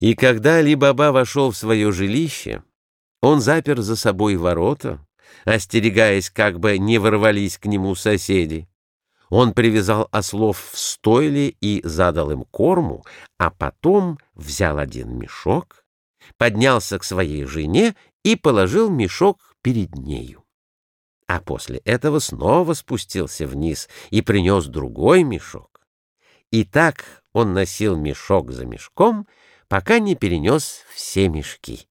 И когда Али-Баба вошел в свое жилище, он запер за собой ворота, остерегаясь, как бы не ворвались к нему соседи. Он привязал ослов в стойле и задал им корму, а потом взял один мешок, поднялся к своей жене и положил мешок перед нею. А после этого снова спустился вниз и принес другой мешок. И так он носил мешок за мешком, пока не перенес все мешки.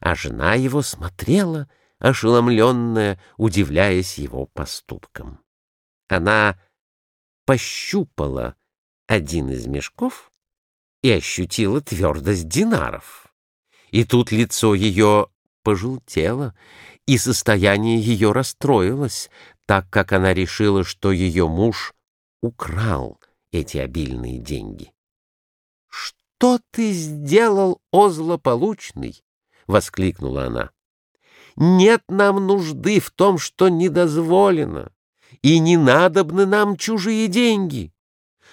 А жена его смотрела, ошеломленная, удивляясь его поступкам. Она пощупала один из мешков и ощутила твердость динаров. И тут лицо ее пожелтело, и состояние ее расстроилось, так как она решила, что ее муж украл эти обильные деньги. «Что ты сделал, о злополучный?» — воскликнула она. «Нет нам нужды в том, что недозволено и не надобны нам чужие деньги.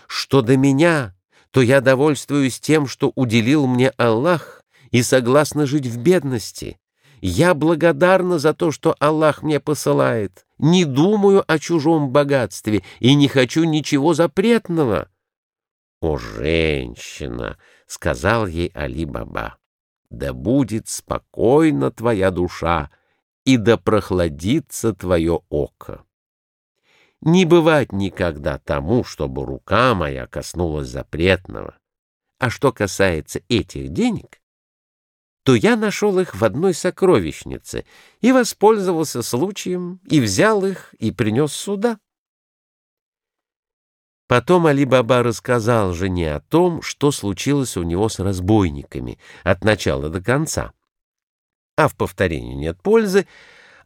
Что до меня, то я довольствуюсь тем, что уделил мне Аллах, и согласна жить в бедности. Я благодарна за то, что Аллах мне посылает, не думаю о чужом богатстве и не хочу ничего запретного. — О, женщина! — сказал ей Али-Баба. — Да будет спокойна твоя душа, и да прохладится твое око не бывать никогда тому, чтобы рука моя коснулась запретного. А что касается этих денег, то я нашел их в одной сокровищнице и воспользовался случаем, и взял их, и принес сюда. Потом Али-Баба рассказал жене о том, что случилось у него с разбойниками от начала до конца. А в повторении нет пользы,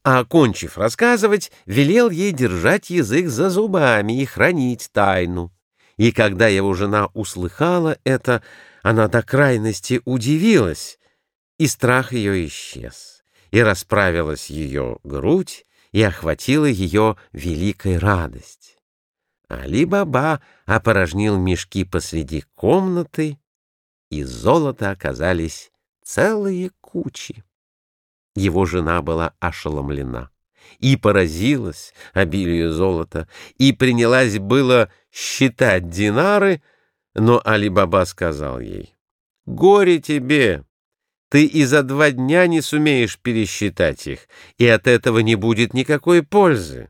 а, окончив рассказывать, велел ей держать язык за зубами и хранить тайну. И когда его жена услыхала это, она до крайности удивилась, и страх ее исчез, и расправилась ее грудь, и охватила ее великая радость. Али-Баба опорожнил мешки посреди комнаты, и золота оказались целые кучи. Его жена была ошеломлена и поразилась обилию золота, и принялась было считать динары, но Али-Баба сказал ей, «Горе тебе! Ты и за два дня не сумеешь пересчитать их, и от этого не будет никакой пользы.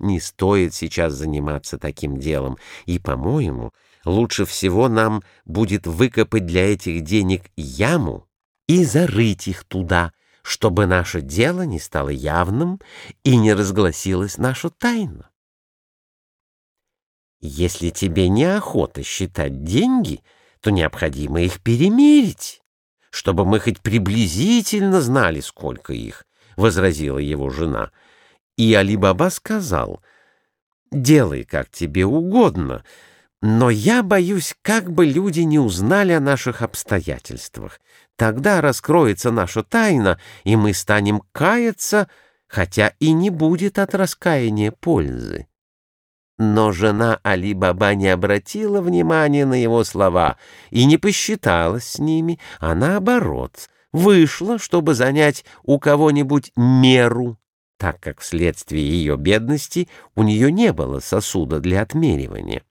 Не стоит сейчас заниматься таким делом, и, по-моему, лучше всего нам будет выкопать для этих денег яму и зарыть их туда, чтобы наше дело не стало явным и не разгласилась наша тайна. Если тебе неохота считать деньги, то необходимо их перемерить, чтобы мы хоть приблизительно знали, сколько их, — возразила его жена. И Али-Баба сказал, — делай, как тебе угодно, — но я боюсь, как бы люди не узнали о наших обстоятельствах. Тогда раскроется наша тайна, и мы станем каяться, хотя и не будет от раскаяния пользы. Но жена Али-Баба не обратила внимания на его слова и не посчиталась с ними, а наоборот, вышла, чтобы занять у кого-нибудь меру, так как вследствие ее бедности у нее не было сосуда для отмеривания.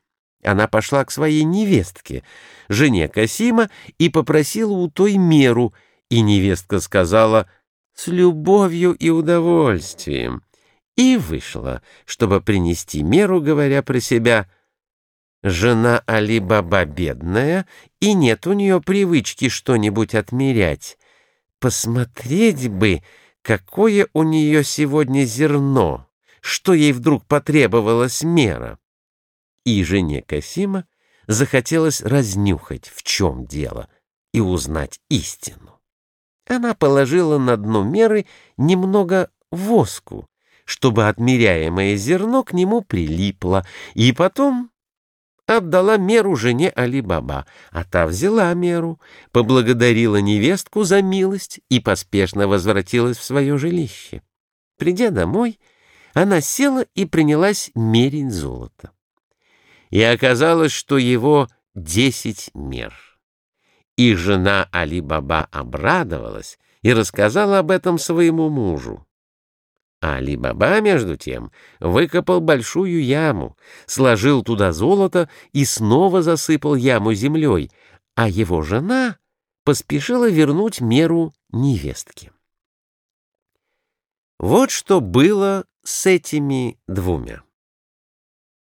Она пошла к своей невестке, жене Касима, и попросила у той меру, и невестка сказала «с любовью и удовольствием», и вышла, чтобы принести меру, говоря про себя «жена Али-Баба бедная, и нет у нее привычки что-нибудь отмерять. Посмотреть бы, какое у нее сегодня зерно, что ей вдруг потребовалась мера» и жене Касима захотелось разнюхать, в чем дело, и узнать истину. Она положила на дно меры немного воску, чтобы отмеряемое зерно к нему прилипло, и потом отдала меру жене Али-Баба, а та взяла меру, поблагодарила невестку за милость и поспешно возвратилась в свое жилище. Придя домой, она села и принялась мерить золото и оказалось, что его десять мер. И жена Али-Баба обрадовалась и рассказала об этом своему мужу. Али-Баба, между тем, выкопал большую яму, сложил туда золото и снова засыпал яму землей, а его жена поспешила вернуть меру невестке. Вот что было с этими двумя.